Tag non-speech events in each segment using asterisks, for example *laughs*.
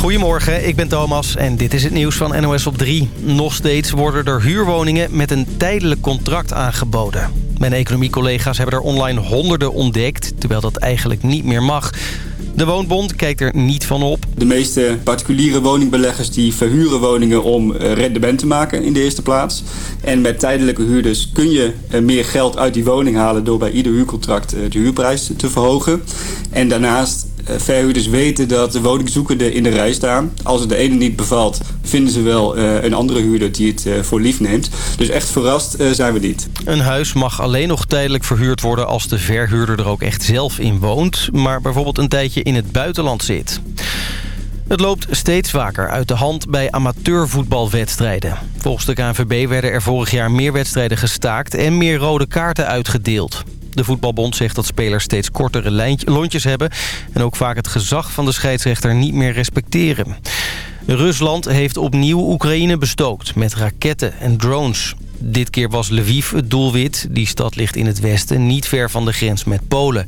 Goedemorgen, ik ben Thomas en dit is het nieuws van NOS op 3. Nog steeds worden er huurwoningen met een tijdelijk contract aangeboden. Mijn economiecollega's hebben er online honderden ontdekt... terwijl dat eigenlijk niet meer mag. De Woonbond kijkt er niet van op. De meeste particuliere woningbeleggers die verhuren woningen om eh, rendement te maken in de eerste plaats. En met tijdelijke huurders kun je eh, meer geld uit die woning halen door bij ieder huurcontract eh, de huurprijs te verhogen. En daarnaast verhuurders weten dat de woningzoekenden in de rij staan. Als het de ene niet bevalt, vinden ze wel een andere huurder die het voor lief neemt. Dus echt verrast zijn we niet. Een huis mag alleen nog tijdelijk verhuurd worden als de verhuurder er ook echt zelf in woont. Maar bijvoorbeeld een tijdje in het buitenland zit. Het loopt steeds vaker uit de hand bij amateurvoetbalwedstrijden. Volgens de KNVB werden er vorig jaar meer wedstrijden gestaakt... en meer rode kaarten uitgedeeld. De voetbalbond zegt dat spelers steeds kortere lontjes hebben... en ook vaak het gezag van de scheidsrechter niet meer respecteren. Rusland heeft opnieuw Oekraïne bestookt met raketten en drones. Dit keer was Lviv het doelwit. Die stad ligt in het westen, niet ver van de grens met Polen.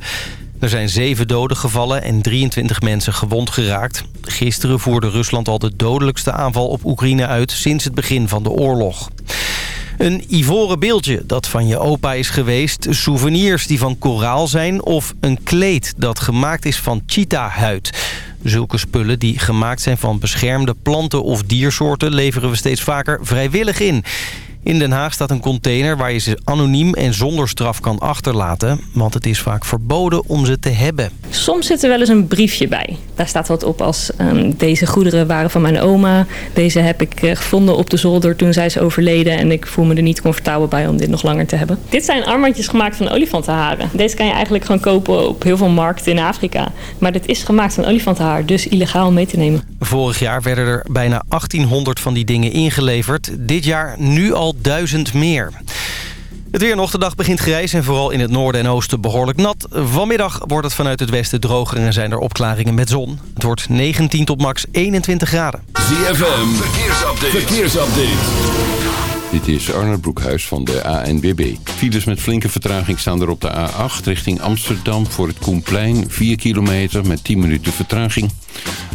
Er zijn zeven doden gevallen en 23 mensen gewond geraakt. Gisteren voerde Rusland al de dodelijkste aanval op Oekraïne uit... sinds het begin van de oorlog. Een ivoren beeldje dat van je opa is geweest, souvenirs die van koraal zijn... of een kleed dat gemaakt is van cheetahhuid. Zulke spullen die gemaakt zijn van beschermde planten of diersoorten... leveren we steeds vaker vrijwillig in. In Den Haag staat een container waar je ze anoniem en zonder straf kan achterlaten. Want het is vaak verboden om ze te hebben. Soms zit er wel eens een briefje bij. Daar staat wat op als ehm, deze goederen waren van mijn oma. Deze heb ik uh, gevonden op de zolder toen zij is overleden. En ik voel me er niet comfortabel bij om dit nog langer te hebben. Dit zijn armbandjes gemaakt van olifantenharen. Deze kan je eigenlijk gewoon kopen op heel veel markten in Afrika. Maar dit is gemaakt van olifantenhaar, dus illegaal mee te nemen. Vorig jaar werden er bijna 1800 van die dingen ingeleverd. Dit jaar nu al duizend meer. Het weer nog. De dag begint grijs en vooral in het noorden en oosten behoorlijk nat. Vanmiddag wordt het vanuit het westen droger en zijn er opklaringen met zon. Het wordt 19 tot max 21 graden. ZFM, verkeersupdate. verkeersupdate. Dit is Arnold Broekhuis van de ANBB. Files met flinke vertraging staan er op de A8 richting Amsterdam voor het Koenplein. 4 kilometer met 10 minuten vertraging.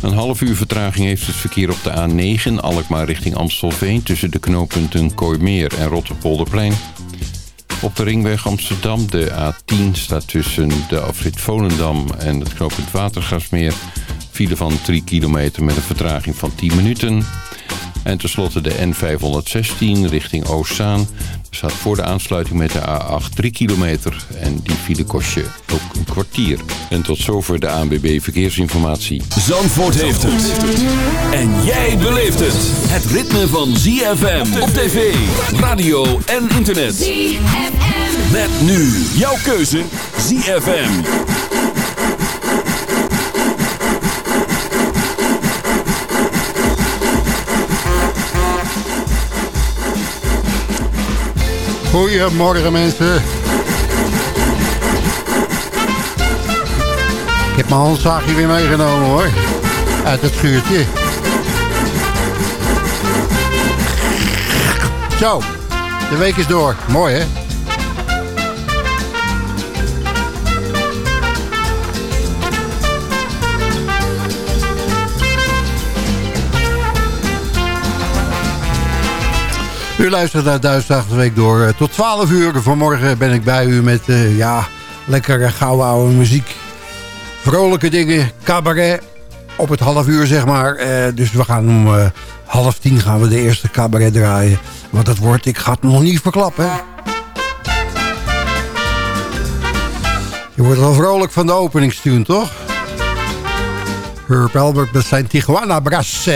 Een half uur vertraging heeft het verkeer op de A9 Alkmaar richting Amstelveen... tussen de knooppunten Kooimeer en Rotterpolderplein. Op de ringweg Amsterdam, de A10, staat tussen de afrit Volendam en het knooppunt Watergasmeer... file van 3 kilometer met een vertraging van 10 minuten... En tenslotte de N516 richting Oostzaan. Er staat voor de aansluiting met de A8 3 kilometer. En die file kost je ook een kwartier. En tot zover de ANBB Verkeersinformatie. Zandvoort heeft het. En jij beleeft het. Het ritme van ZFM op tv, radio en internet. ZFM. Met nu jouw keuze ZFM. Goedemorgen mensen. Ik heb mijn handzaagje weer meegenomen hoor. Uit het schuurtje. Zo, de week is door. Mooi hè? U luistert naar Duitsdag week door. Eh, tot 12 uur vanmorgen ben ik bij u met uh, ja, lekkere gouden oude muziek. Vrolijke dingen, cabaret. Op het half uur zeg maar. Uh, dus we gaan om half tien gaan we de eerste cabaret draaien. Want dat wordt, ik ga het nog niet verklappen. Je wordt wel vrolijk van de openingstune, toch? Herb Albert met zijn Tijuana Brass.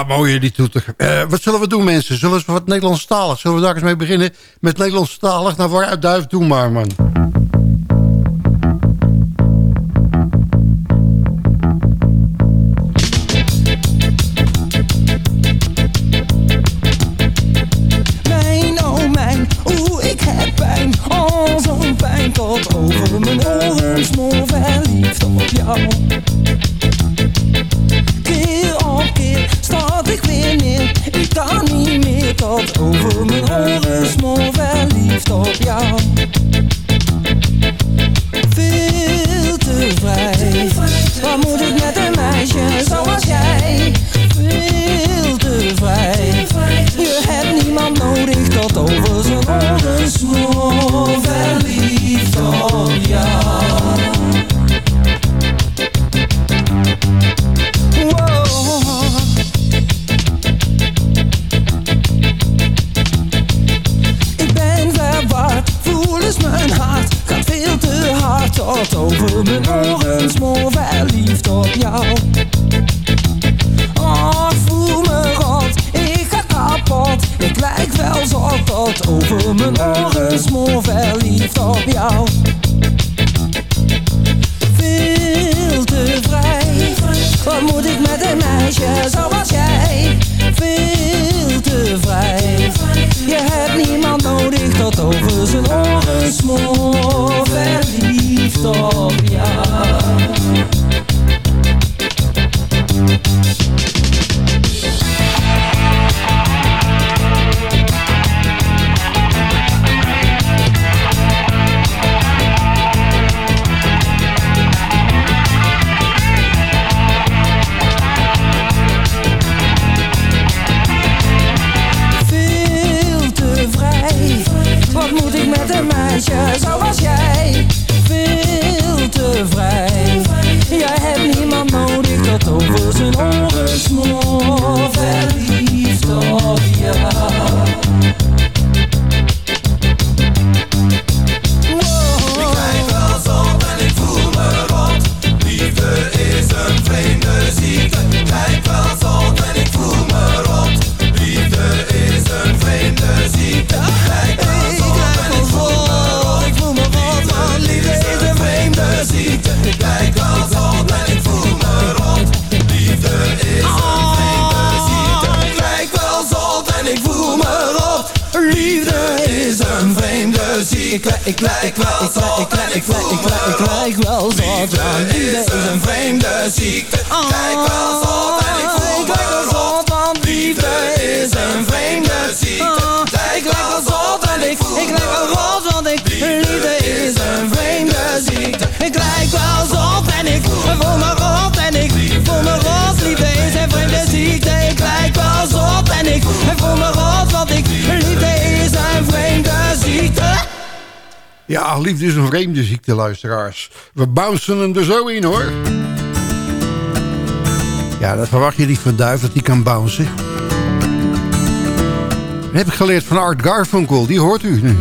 Ja, mooi die toeter. Eh, wat zullen we doen, mensen? Zullen we wat Nederlandstalig? Zullen we daar eens mee beginnen? Met Nederlandstalig? Nou, vooruit duif, doe maar, man. Mijn, oh mijn, oeh, ik heb pijn. Oh, zo'n pijn tot over mijn ogen. Smoor verliefd op jou. Liefde is een vreemde ziekte, luisteraars. We bouncen hem er zo in, hoor. Ja, dat verwacht je niet van Duif, dat die kan bouncen. Dat heb ik geleerd van Art Garfunkel, die hoort u nu.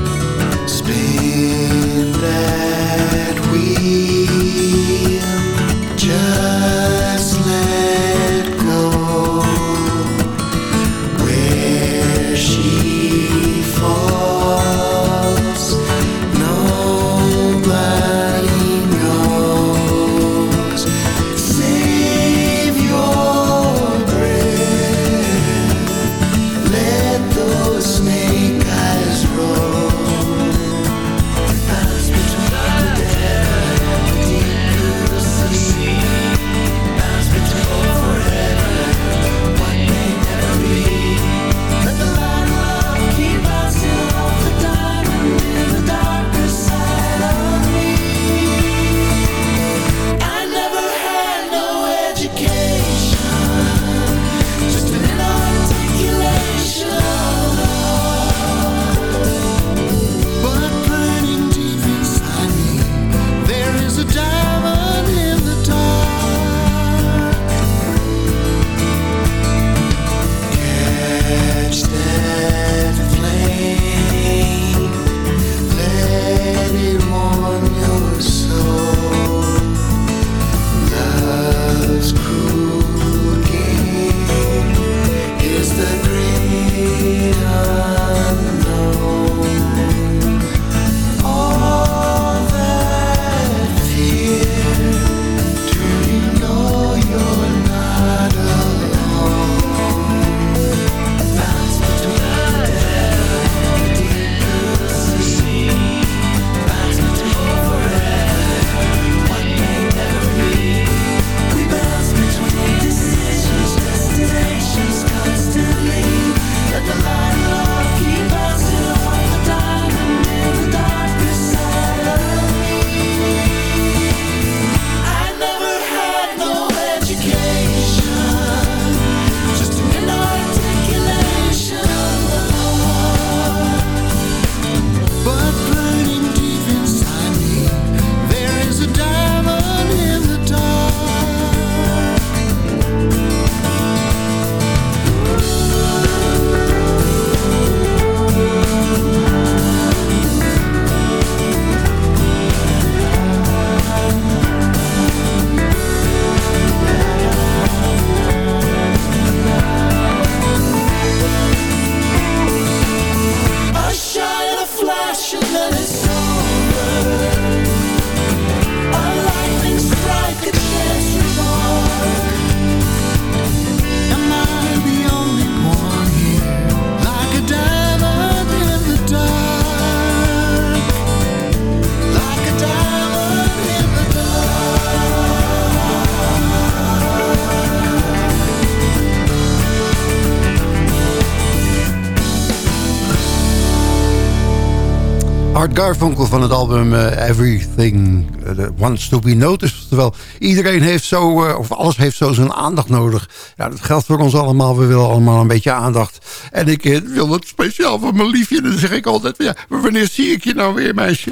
Garfunkel van het album eh, Everything uh, Wants to Be Noticed. Terwijl iedereen heeft zo, uh, of alles heeft zo zijn aandacht nodig. Ja, dat geldt voor ons allemaal. We willen allemaal een beetje aandacht. En ik wil dat speciaal voor mijn liefje. Dan zeg ik altijd, ja, wanneer zie ik je nou weer, meisje?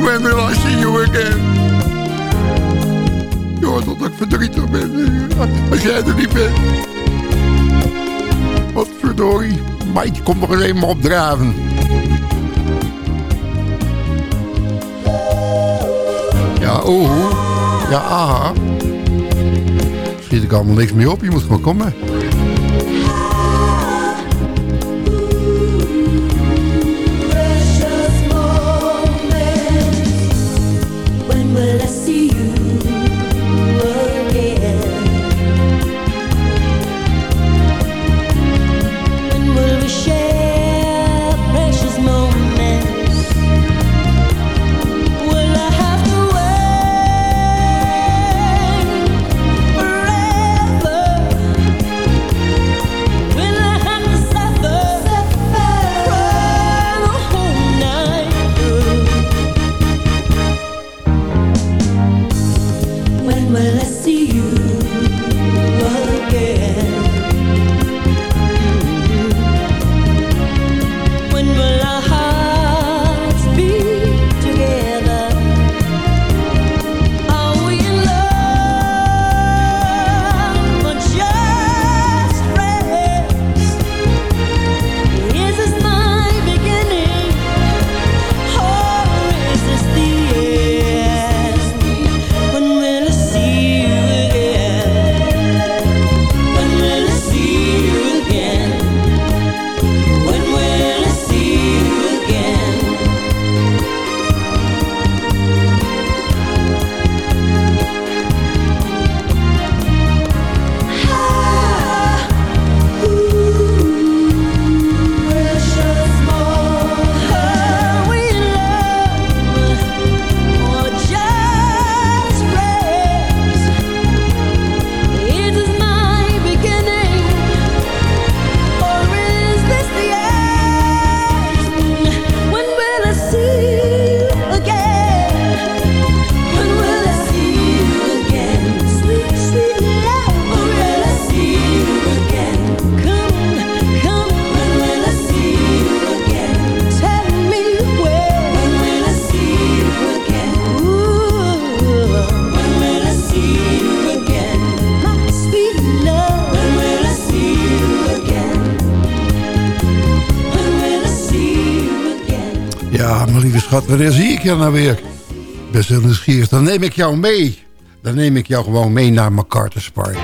When will I see you again? Ja, dat ik verdrietig ben. Als jij er niet bent. Wat verdorie. Mike, kom nog eens eenmaal opdraven. Ja, oh. Ja, aha. Schiet ik allemaal niks meer op. Je moet gewoon komen. Schat, wanneer zie ik je nou weer? Best heel nieuwsgierig. Dan neem ik jou mee. Dan neem ik jou gewoon mee naar MacArthur's Park.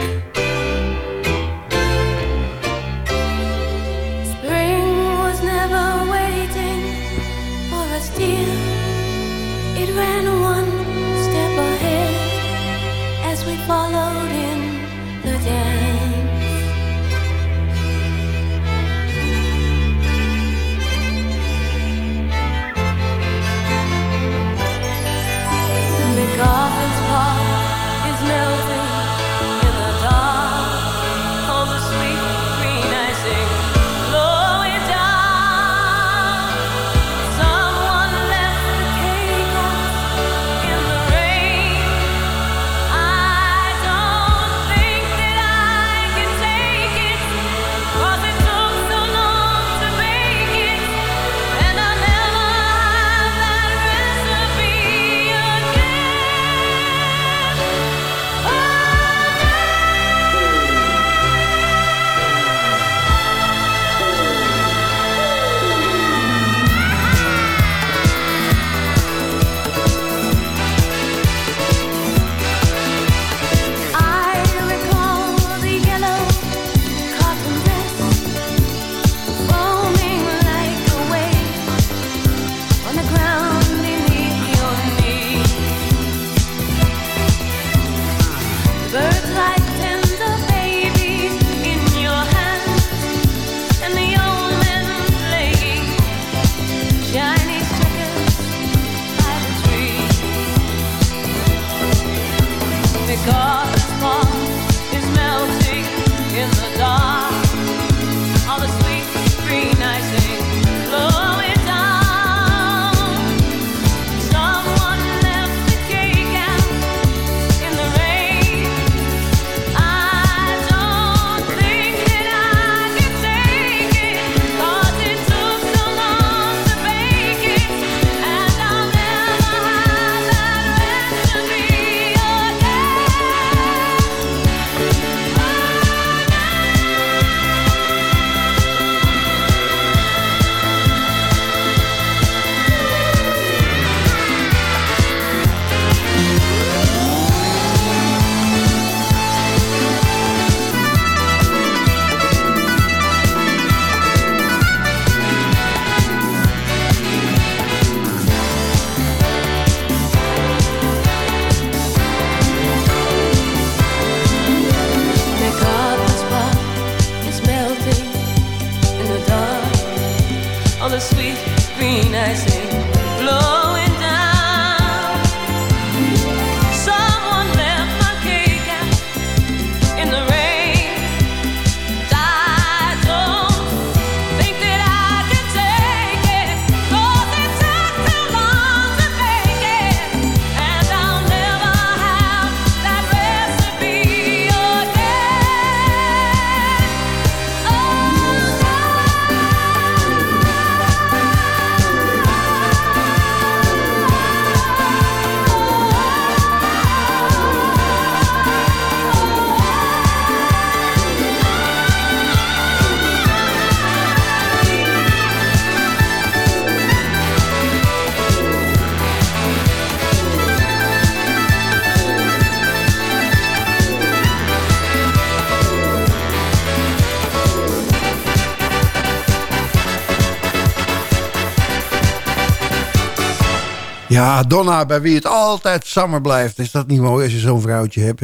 Donna, bij wie het altijd summer blijft. Is dat niet mooi als je zo'n vrouwtje hebt?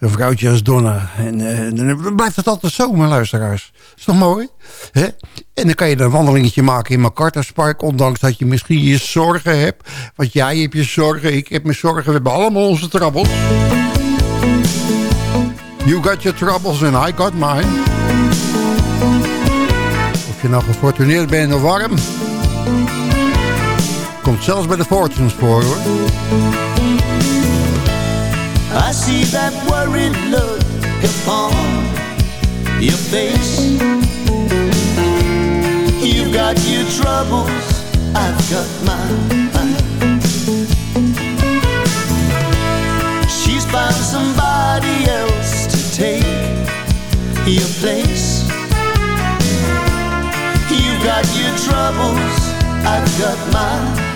Zo'n vrouwtje als Donna. En eh, dan blijft het altijd zomer, luisteraars. Is toch mooi? Hè? En dan kan je een wandelingetje maken in MacArthur's Ondanks dat je misschien je zorgen hebt. Want jij hebt je zorgen, ik heb mijn zorgen. We hebben allemaal onze troubles. You got your troubles and I got mine. Of je nou gefortuneerd bent of warm. Komt zelfs bij de Fortunes voor hoor. I see that worried look upon your face. You've got your troubles, I've got mine. She's found somebody else to take your place. You've got your troubles, I've got mine.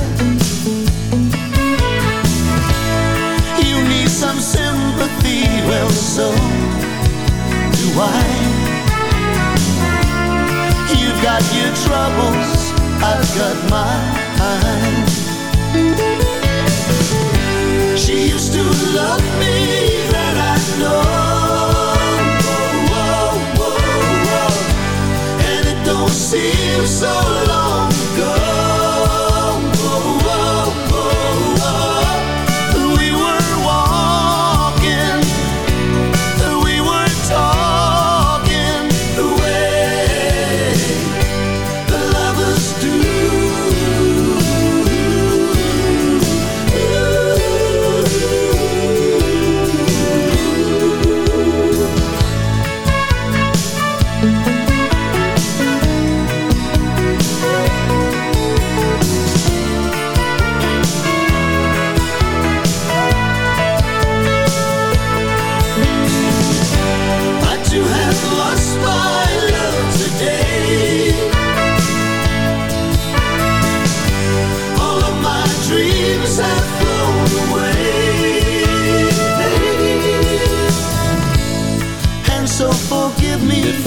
sympathy, well, so do I. You've got your troubles, I've got mine. She used to love me, that I know. Whoa. And it don't seem so long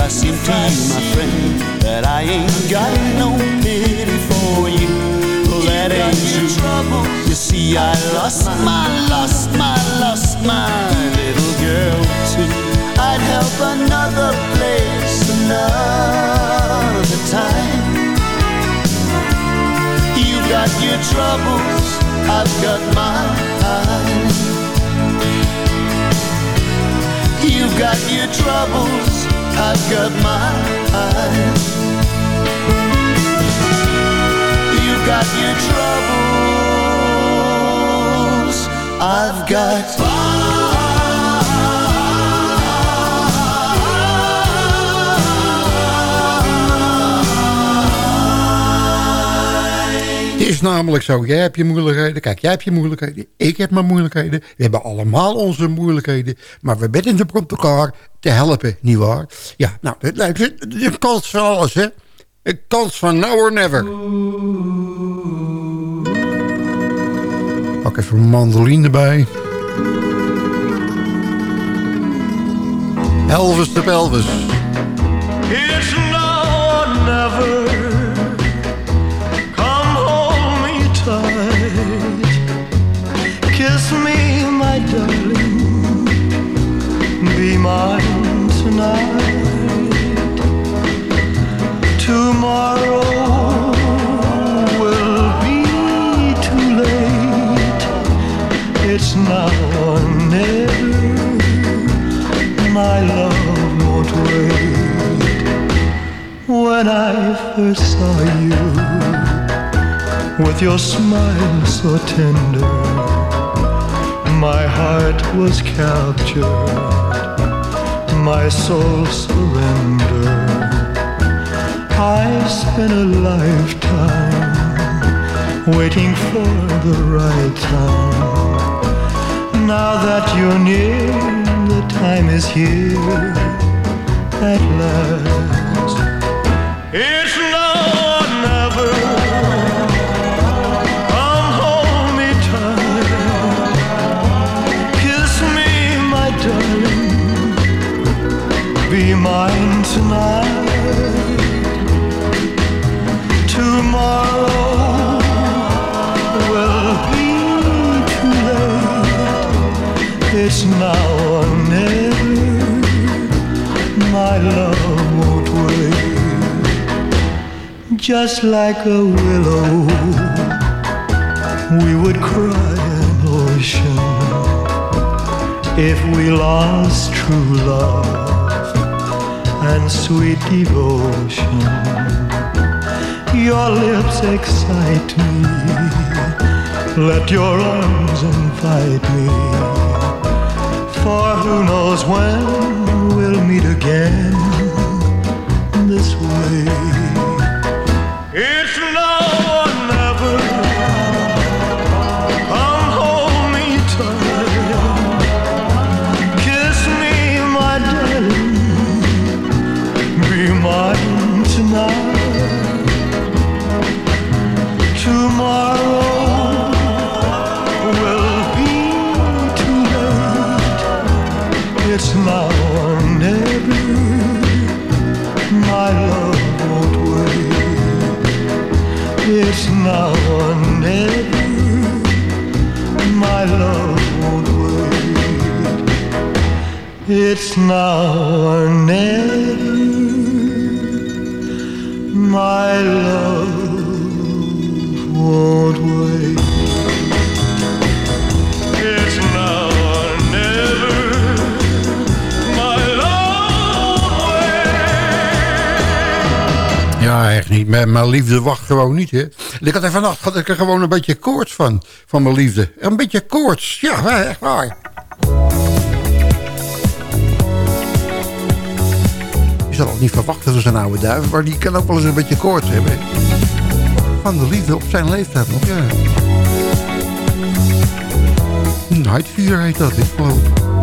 seem to you, my friend, that I ain't got no pity for you. Well, that ain't true. You see, I lost my, lost my, lost my little girl too. I'd help another place another time. You got your troubles, I've got mine. You've got your troubles, I've got mine. You've got your troubles, I've got namelijk zo, jij hebt je moeilijkheden. Kijk, jij hebt je moeilijkheden. Ik heb mijn moeilijkheden. We hebben allemaal onze moeilijkheden. Maar we bidden op elkaar te helpen, nietwaar? Ja, nou, de, de, de kans van alles, hè. Een kans van now or never. Pak even een mandoline erbij. Elvis de Pelvis. Mine tonight. Tomorrow will be too late. It's now or never. My love won't wait. When I first saw you, with your smile so tender, my heart was captured, my soul surrendered. I spent a lifetime waiting for the right time. Now that you're near, the time is here at last. Love won't wait. Just like a willow, we would cry an ocean if we lost true love and sweet devotion. Your lips excite me. Let your arms invite me. For who knows when we'll meet again this way. It's now or never. My love won't wait. It's now or never. My love wait. Ja, echt niet. Maar mijn liefde wacht gewoon niet, hè. Ik had er vannacht had ik er gewoon een beetje koorts van. Van mijn liefde. Een beetje koorts. Ja, echt waar. Je zal het niet verwachten van zo'n oude duif. Maar die kan ook wel eens een beetje koorts hebben. Van de liefde op zijn leeftijd nog, ja. Night Fever heet dat, ik geloof.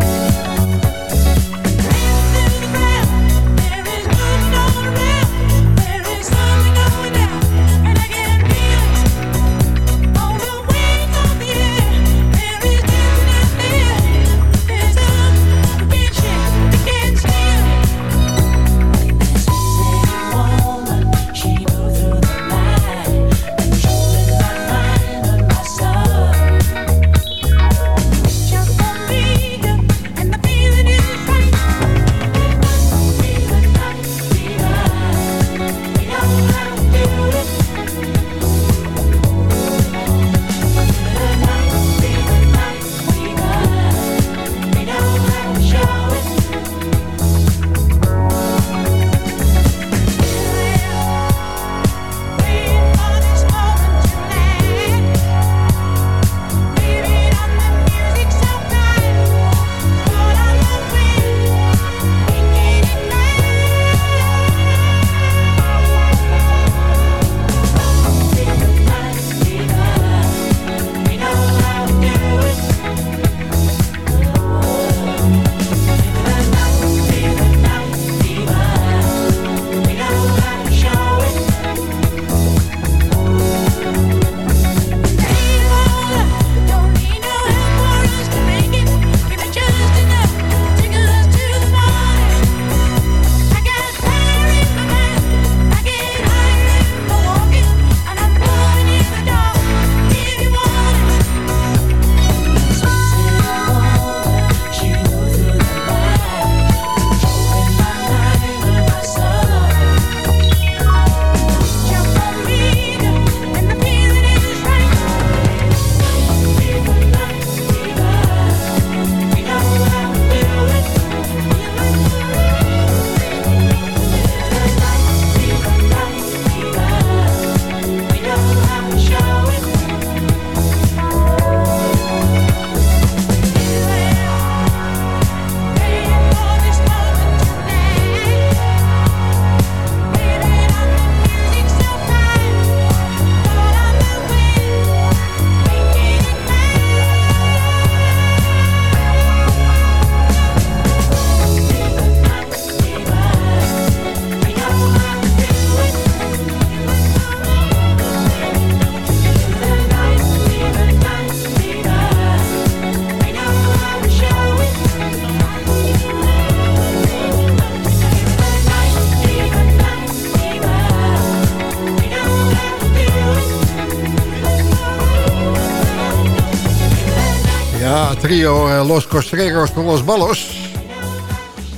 Trio eh, Los Costreros van Los Ballos.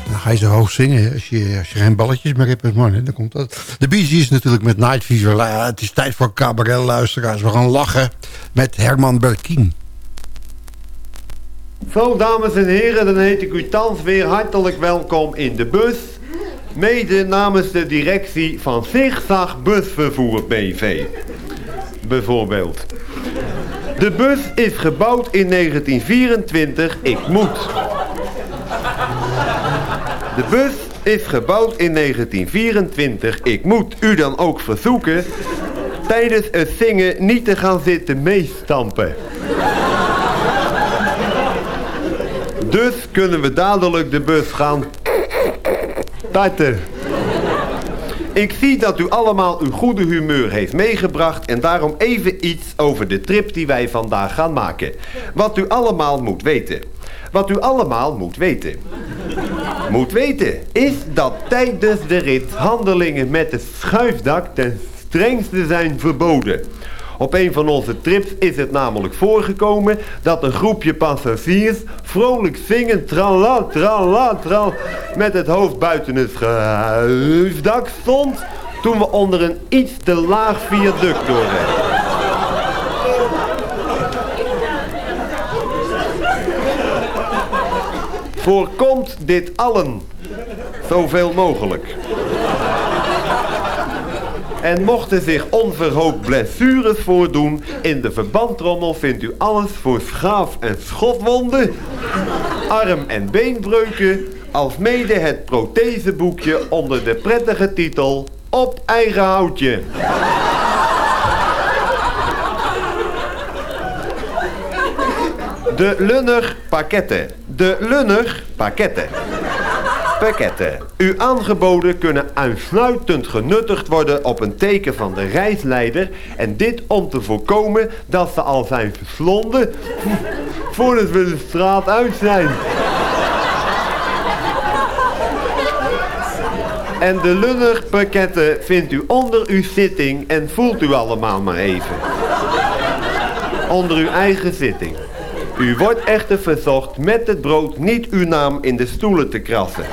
Dan ga je zo hoog zingen als je, als je geen balletjes meer hebt. Man, dan komt dat. De Bee Gees natuurlijk met Night Fever. Het is tijd voor cabaret luisteraars. We gaan lachen met Herman Berkien. Zo, dames en heren, dan heet ik u thans weer hartelijk welkom in de bus. Mede namens de directie van Zigzag Busvervoer BV. Bijvoorbeeld. De bus is gebouwd in 1924. Ik moet. De bus is gebouwd in 1924. Ik moet u dan ook verzoeken tijdens het zingen niet te gaan zitten meestampen. Dus kunnen we dadelijk de bus gaan starten. Ik zie dat u allemaal uw goede humeur heeft meegebracht en daarom even iets over de trip die wij vandaag gaan maken. Wat u allemaal moet weten. Wat u allemaal moet weten. Moet weten is dat tijdens de rit handelingen met het schuifdak ten strengste zijn verboden. Op een van onze trips is het namelijk voorgekomen dat een groepje passagiers vrolijk zingend trala trala tral met het hoofd buiten het schuifdak stond toen we onder een iets te laag viaduct doorreden. Voorkomt dit allen zoveel mogelijk. En mochten zich onverhoopt blessures voordoen, in de verbandtrommel vindt u alles voor schaaf- en schotwonden, arm- en beenbreuken, als mede het protheseboekje onder de prettige titel Op eigen houtje. De Lunner pakketten. De Lunner pakketten. Pakketten. U aangeboden kunnen uitsluitend genuttigd worden op een teken van de reisleider. En dit om te voorkomen dat ze al zijn verslonden *laughs* voordat we de straat uit zijn. En de Lunner pakketten vindt u onder uw zitting en voelt u allemaal maar even. Onder uw eigen zitting. U wordt echter verzocht met het brood niet uw naam in de stoelen te krassen.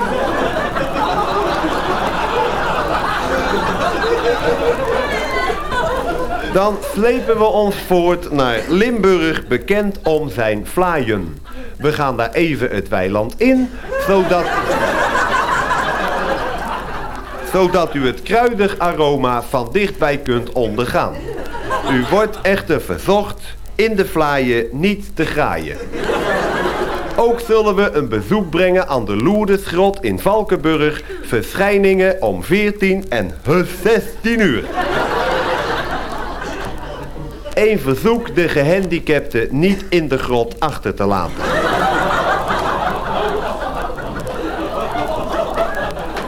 Dan slepen we ons voort naar Limburg, bekend om zijn vlaaien. We gaan daar even het weiland in, zodat... zodat u het kruidig aroma van dichtbij kunt ondergaan. U wordt echter verzocht in de vlaaien niet te graaien. Ook zullen we een bezoek brengen aan de Loerdesgrot in Valkenburg. Verschijningen om 14 en 16 uur. Eén verzoek de gehandicapten niet in de grot achter te laten.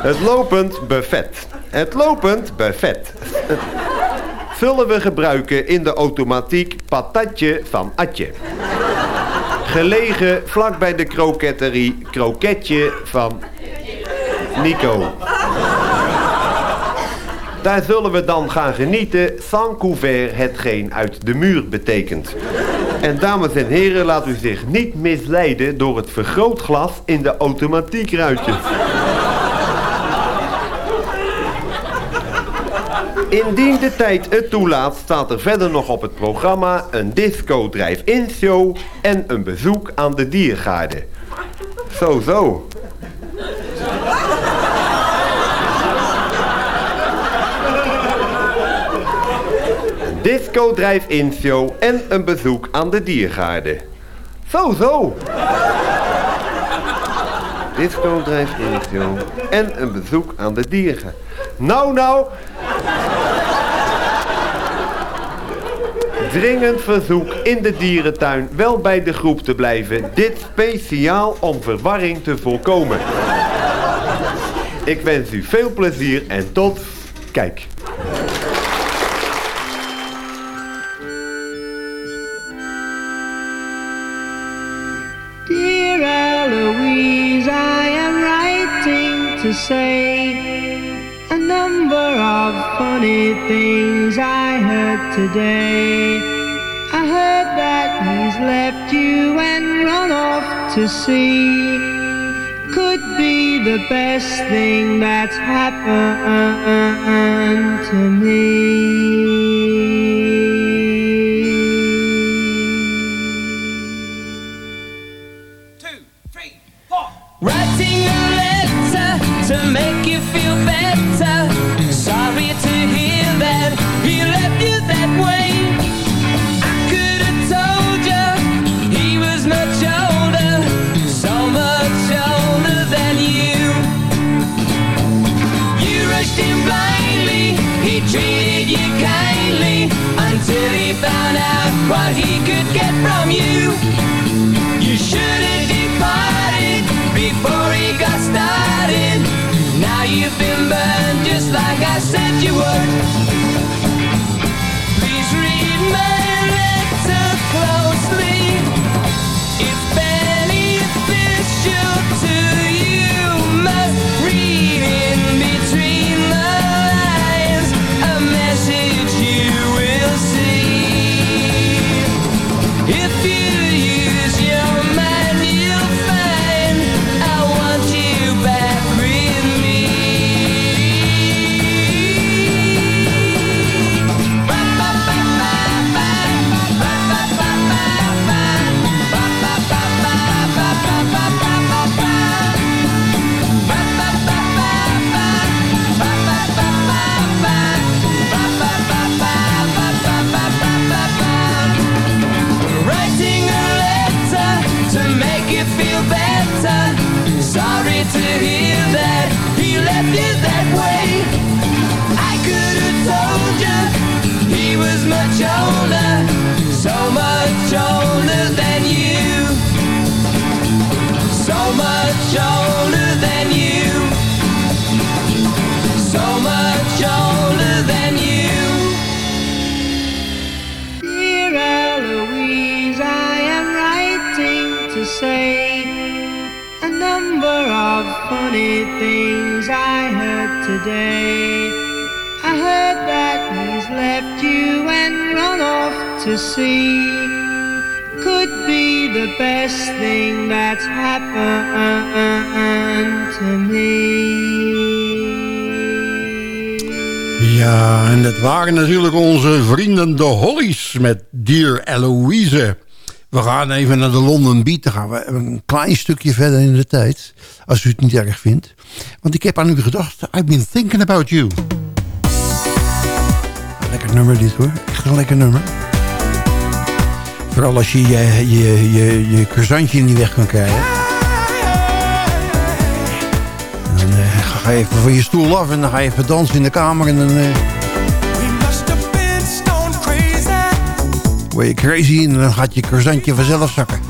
Het lopend buffet. Het lopend buffet. Zullen we gebruiken in de automatiek patatje van Atje. Gelegen vlak bij de kroketterie kroketje van Nico. Daar zullen we dan gaan genieten sans couvert hetgeen uit de muur betekent. En dames en heren, laat u zich niet misleiden door het vergrootglas in de automatiekruitjes. Indien de tijd het toelaat, staat er verder nog op het programma een disco drive-in show en een bezoek aan de diergaarde. Zo, zo. Een disco drive-in show en een bezoek aan de diergaarde. Zo, zo. Disco drive-in show en een bezoek aan de diergaarde. Nou, nou. Dringend verzoek in de dierentuin wel bij de groep te blijven. Dit speciaal om verwarring te voorkomen. Ik wens u veel plezier en tot... Kijk. Funny things I heard today. I heard that he's left you and run off to see could be the best thing that's happened to me. Writing a letter to make you feel better. Sorry to hear that he left you that way. I could have told you he was much older, so much older than you. You rushed him blindly, he treated you kindly until he found out what he could get from you. I said you would. Say a number of funny things I today. I heard that he's left you and run off to sea. Could be the best thing that's happened to me. Ja, en dat waren natuurlijk onze vrienden de Hollies met Dear Eloise. We gaan even naar de London Beat. Dan gaan we een klein stukje verder in de tijd. Als u het niet erg vindt. Want ik heb aan u gedacht. I've been thinking about you. Lekker nummer dit hoor. Echt een lekker nummer. Vooral als je je, je, je, je niet weg kan krijgen. En dan eh, ga je even van je stoel af en dan ga je even dansen in de kamer. En dan eh, word je crazy en dan gaat je croissantje vanzelf zakken.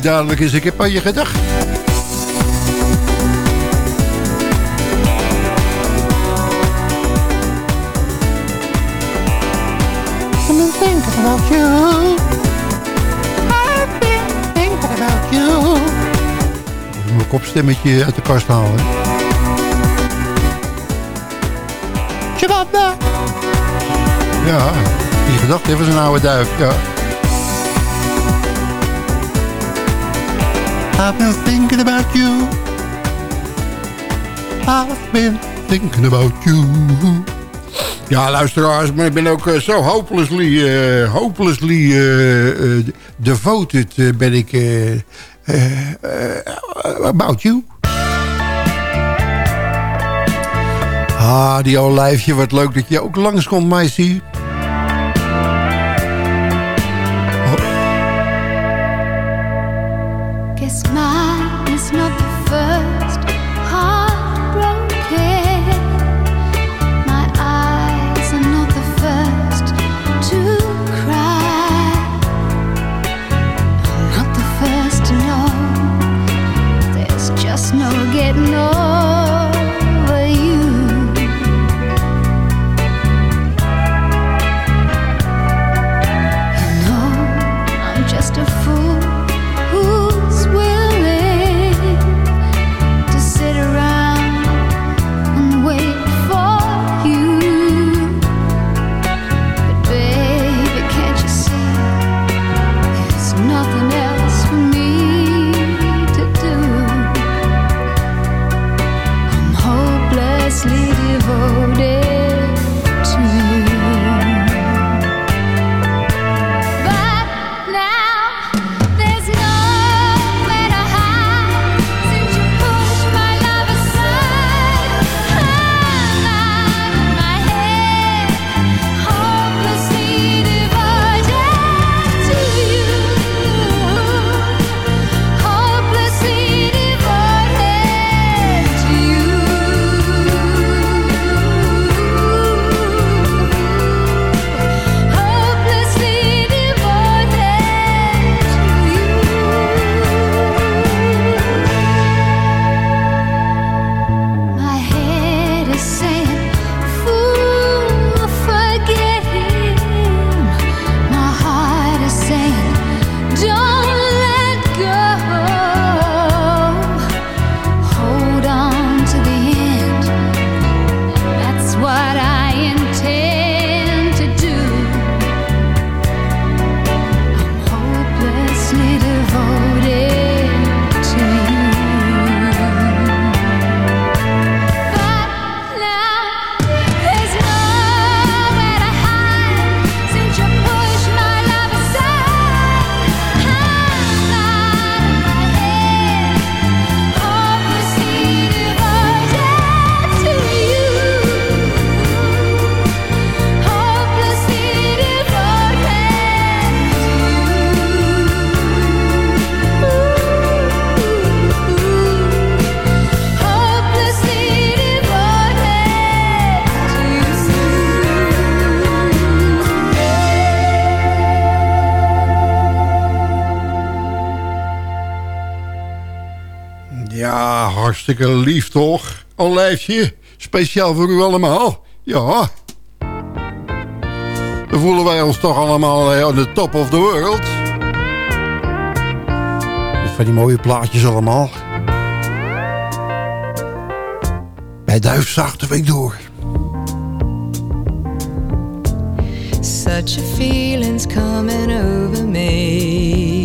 Niet duidelijk is, ik heb aan je gedacht. About you. I've been thinking about you. Even mijn kopstemmetje uit de kast halen. Shabba. Ja, die gedachte was een oude duif, ja. I've been thinking about you. I've been thinking about you. Ja, luisteraars, maar ik ben ook eh, zo hopelessly, eh, hopelessly eh, devoted ben ik about you. Ah, die olijfje, wat leuk dat je ook langskomt, meisje. Mine is not hartstikke lief toch? Olijfje, speciaal voor u allemaal. Ja. Dan voelen wij ons toch allemaal eh, on the top of the world. Van die mooie plaatjes allemaal. Bij Duifzaag de week door. such a feeling's coming over me.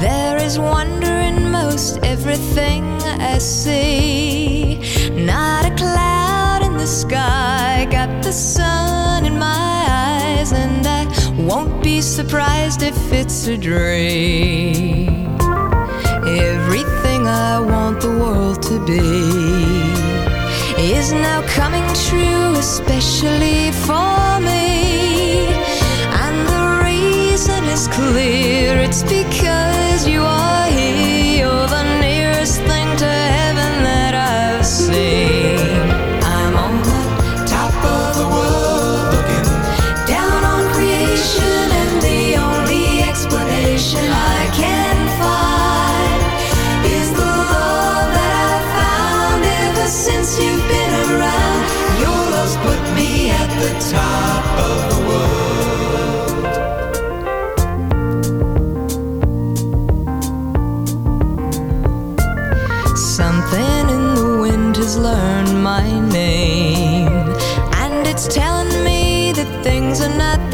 There is wonder in most everything I see. Not a cloud in the sky, got the sun in my eyes, and I won't be surprised if it's a dream. Everything I want the world to be is now coming true, especially for me. And the reason is clear it's because you are here.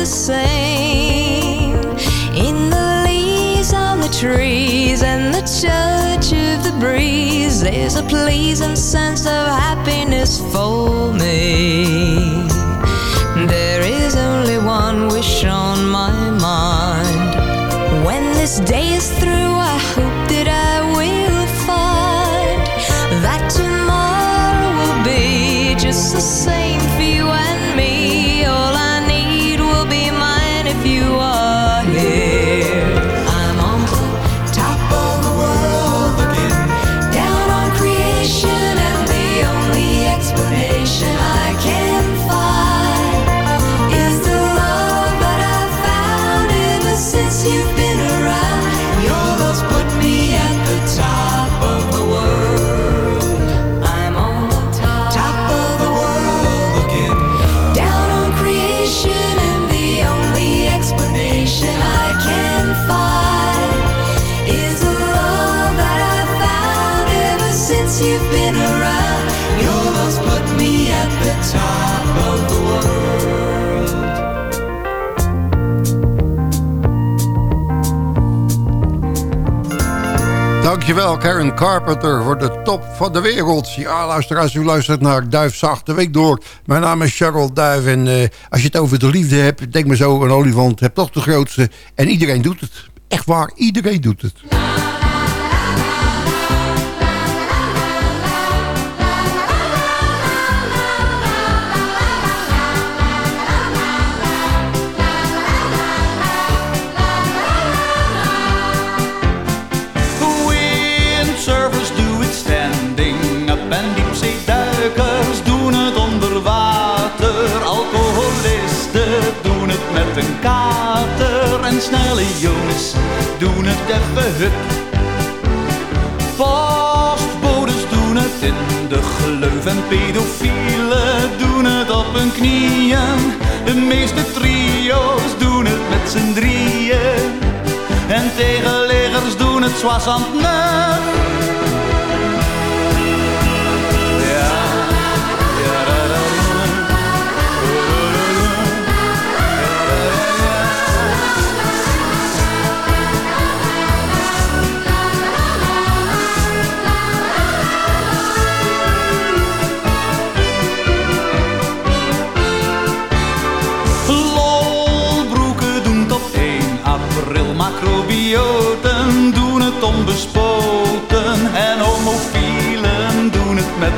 In the leaves on the trees and the touch of the breeze, there's a pleasing sense of happiness for me. There is only one wish on my mind. When this day is through, I hope that I will find that tomorrow will be just the same Dankjewel Karen Carpenter voor de top van de wereld. Ja, luisteraars, u luistert naar Duif Zacht de Week door. Mijn naam is Charles Duif en eh, als je het over de liefde hebt... denk maar zo, een olifant hebt toch de grootste. En iedereen doet het. Echt waar, iedereen doet het. Jongens doen het even hup. Postbodes doen het in de gleuf en pedofielen doen het op hun knieën. De meeste trio's doen het met z'n drieën. En tegenleggers doen het zwassend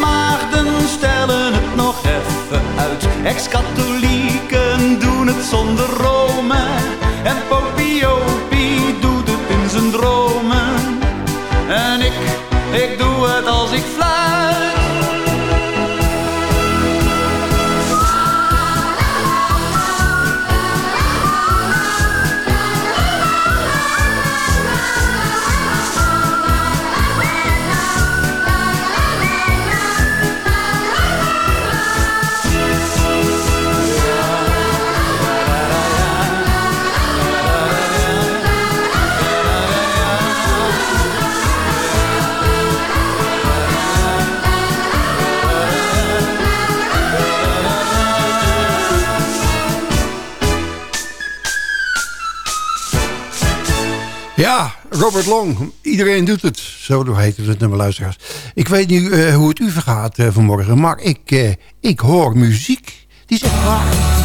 Maagden stellen het nog even uit. Ex-katholieken Robert Long. Iedereen doet het. Zo heet het nummer, luisteraars. Ik weet niet eh, hoe het u vergaat eh, vanmorgen, maar ik, eh, ik hoor muziek. Die waar.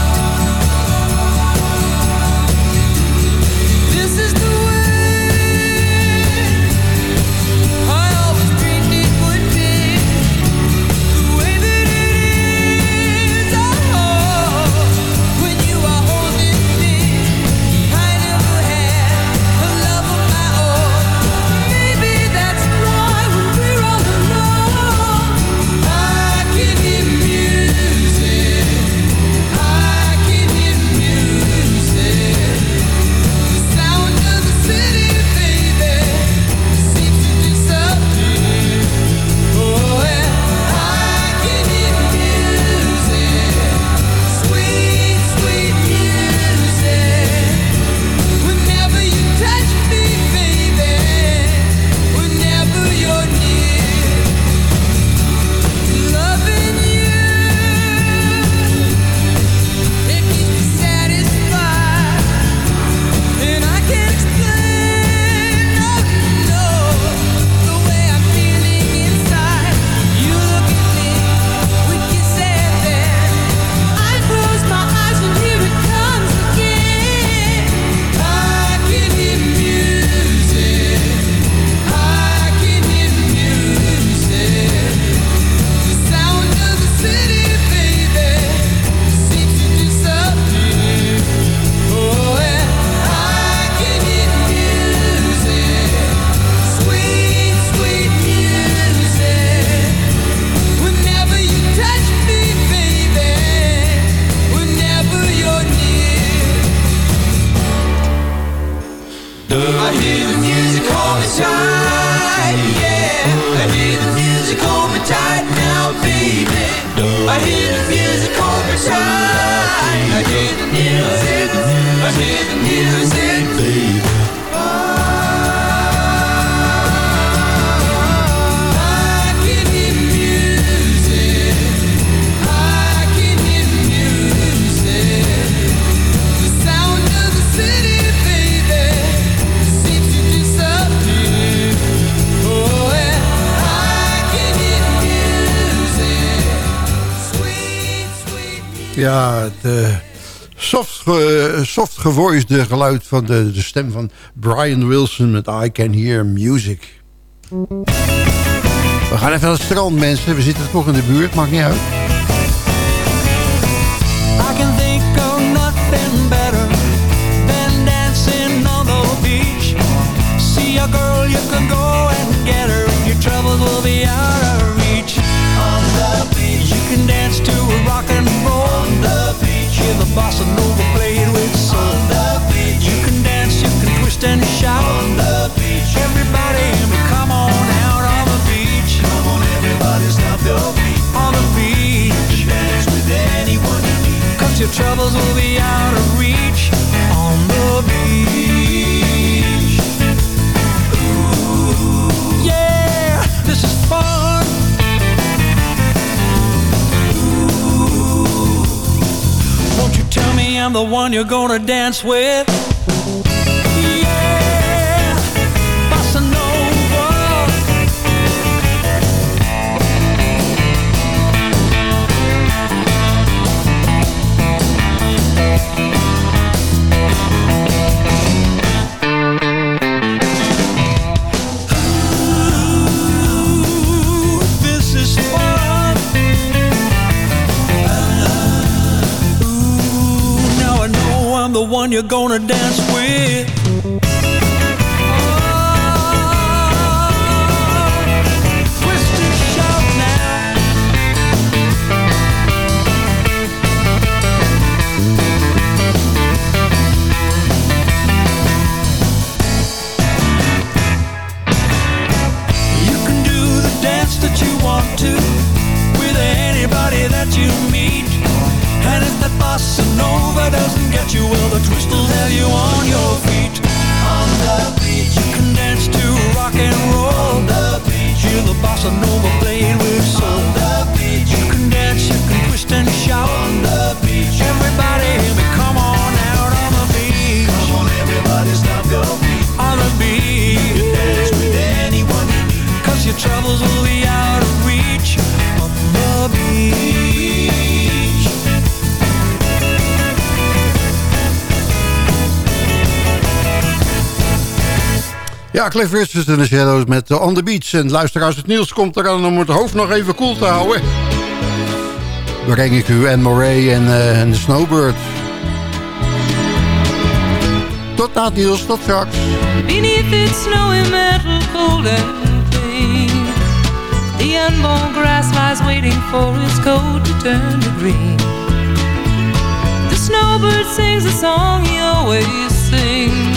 Music Ja, het eh, soft, ge, soft gevoicede geluid van de, de stem van Brian Wilson met I Can Hear Music. We gaan even naar het strand, mensen. We zitten toch in de buurt, maakt niet uit. I can think of nothing better than dancing on the beach. See a girl, you can go and get her. Your troubles will be out of reach. On the beach, you can dance to a rock bossa nova played with soul. On the beach, you can dance, you can twist and shout. On the beach, everybody, come on out on the beach. Come on, everybody, stop your feet. On the beach, you can dance with anyone you need. Cause your troubles will be out of reach I'm the one you're gonna dance with? You're gonna dance Ja, Cliff Richards en de Shadows met On The Beach. En luisteraars, het nieuws komt eraan om het hoofd nog even koel te houden. Breng ik u Anne Moray en, eh, en de Snowbird. Tot na het nieuws, tot straks. Beneath its snowy metal cold and The unborn grass lies waiting for its coat to turn to green The snowbird sings a song he always sings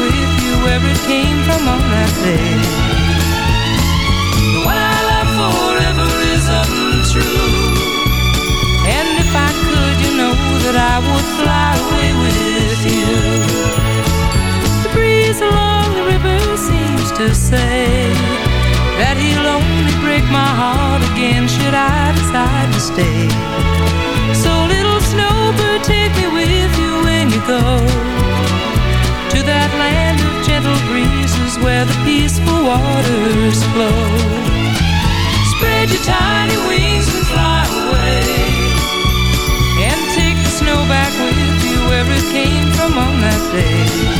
with you where it came from on that day. The one I love forever is untrue. And if I could, you know that I would fly away with you. The breeze along the river seems to say that he'll only break my heart again should I decide to stay. Where the peaceful waters flow. Spread your tiny wings and fly away. And take the snow back with you where it came from on that day.